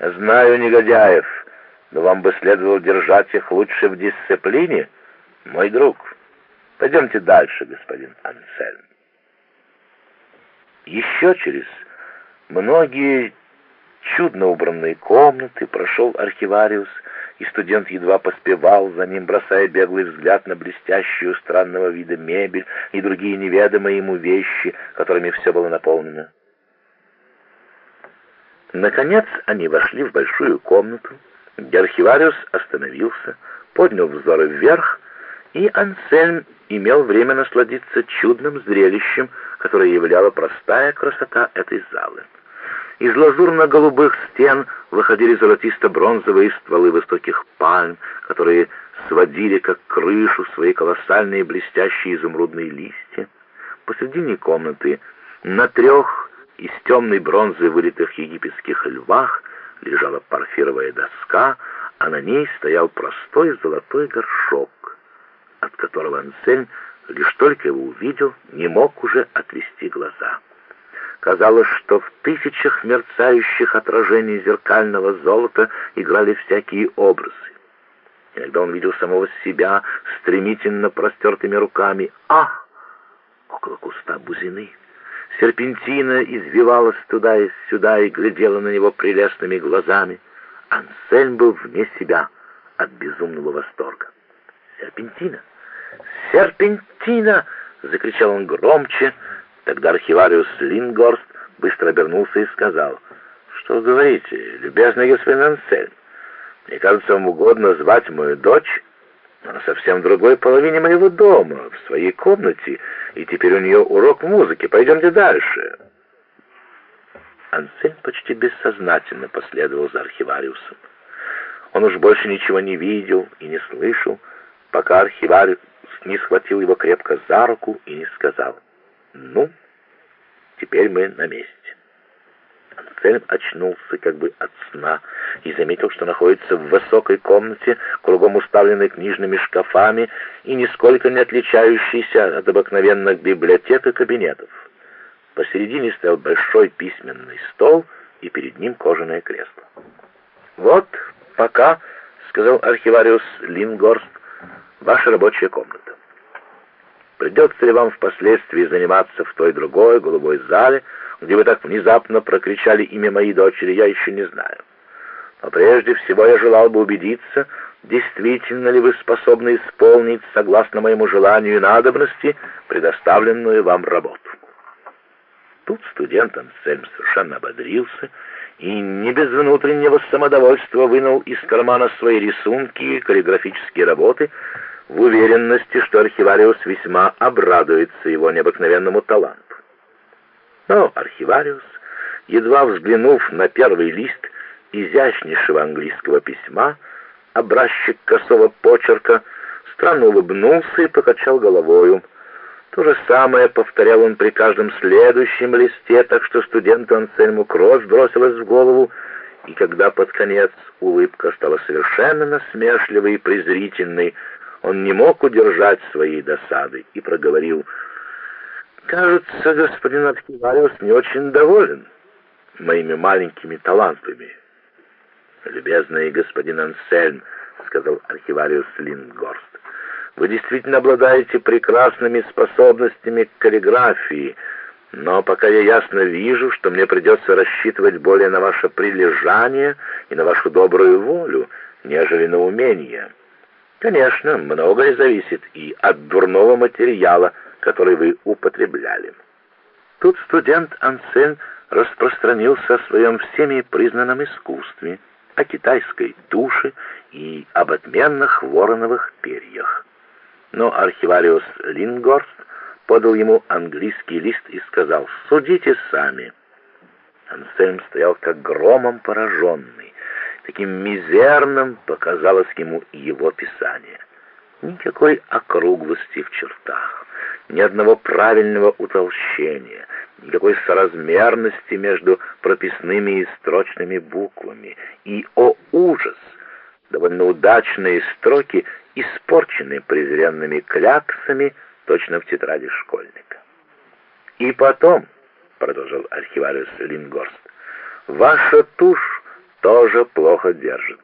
Знаю негодяев, но вам бы следовало держать их лучше в дисциплине, мой друг. Пойдемте дальше, господин Ансельм. Еще через многие чудно убранные комнаты прошел архивариус, и студент едва поспевал за ним, бросая беглый взгляд на блестящую странного вида мебель и другие неведомые ему вещи, которыми все было наполнено. Наконец они вошли в большую комнату, где архивариус остановился, поднял взоры вверх, и Ансельм имел время насладиться чудным зрелищем, которое являло простая красота этой залы. Из лазурно-голубых стен выходили золотисто-бронзовые стволы высоких пальм, которые сводили как крышу свои колоссальные блестящие изумрудные листья. Посредине комнаты на трех из темной бронзы вылитых египетских львах лежала парфировая доска, а на ней стоял простой золотой горшок, от которого Ансельм, лишь только его увидел, не мог уже отвести глаза. Казалось, что в тысячах мерцающих отражений зеркального золота играли всякие образы. Иногда он видел самого себя стремительно простертыми руками. Ах! Около куста бузины. Серпентина извивалась туда и сюда и глядела на него прелестными глазами. Ансельм был вне себя от безумного восторга. «Серпентина! Серпентина!» — закричал он громче. Тогда архивариус Лингорст быстро обернулся и сказал, «Что вы говорите, любезный господин Ансельм? Мне кажется, вам угодно звать мою дочь она совсем в другой половине моего дома, в своей комнате, и теперь у нее урок музыки. Пойдемте дальше». Ансель почти бессознательно последовал за архивариусом. Он уж больше ничего не видел и не слышал, пока архивариус не схватил его крепко за руку и не сказал «Ну, теперь мы на месте». Ансельм очнулся как бы от сна и заметил, что находится в высокой комнате, кругом уставленной книжными шкафами и нисколько не отличающейся от обыкновенных библиотек и кабинетов. Посередине стоял большой письменный стол и перед ним кожаное кресло. «Вот пока», — сказал архивариус Лингорст, — «ваша рабочая комната. Придется ли вам впоследствии заниматься в той другой голубой зале, где вы так внезапно прокричали имя моей дочери, я еще не знаю. Но прежде всего я желал бы убедиться, действительно ли вы способны исполнить, согласно моему желанию и надобности, предоставленную вам работу. Тут студент Ансельм совершенно ободрился и не без внутреннего самодовольства вынул из кармана свои рисунки и каллиграфические работы в уверенности, что архивариус весьма обрадуется его необыкновенному таланту. Но архивариус, едва взглянув на первый лист изящнейшего английского письма, образчик косого почерка, странно улыбнулся и покачал головою. То же самое повторял он при каждом следующем листе, так что студенту Ансельму кровь бросилась в голову, и когда под конец улыбка стала совершенно насмешливой и презрительной, он не мог удержать своей досады и проговорил Кажется, господин архивариус не очень доволен моими маленькими талантами. Любезный господин Ансельм, сказал архивариус Лингорст, вы действительно обладаете прекрасными способностями к каллиграфии, но пока я ясно вижу, что мне придется рассчитывать более на ваше прилежание и на вашу добрую волю, нежели на умение. Конечно, многое зависит и от дурного материала, который вы употребляли. Тут студент Ансен распространился о своем всеми признанном искусстве, о китайской душе и об отменных вороновых перьях. Но архивариус Лингорст подал ему английский лист и сказал «Судите сами». Ансельм стоял как громом пораженный. Таким мизерным показалось ему его писание. Никакой округлости в чертах ни одного правильного утолщения, никакой соразмерности между прописными и строчными буквами. И, о ужас, довольно удачные строки, испорчены презренными кляксами, точно в тетради школьника. «И потом», — продолжал архивариус Лингорст, — «ваша тушь тоже плохо держится.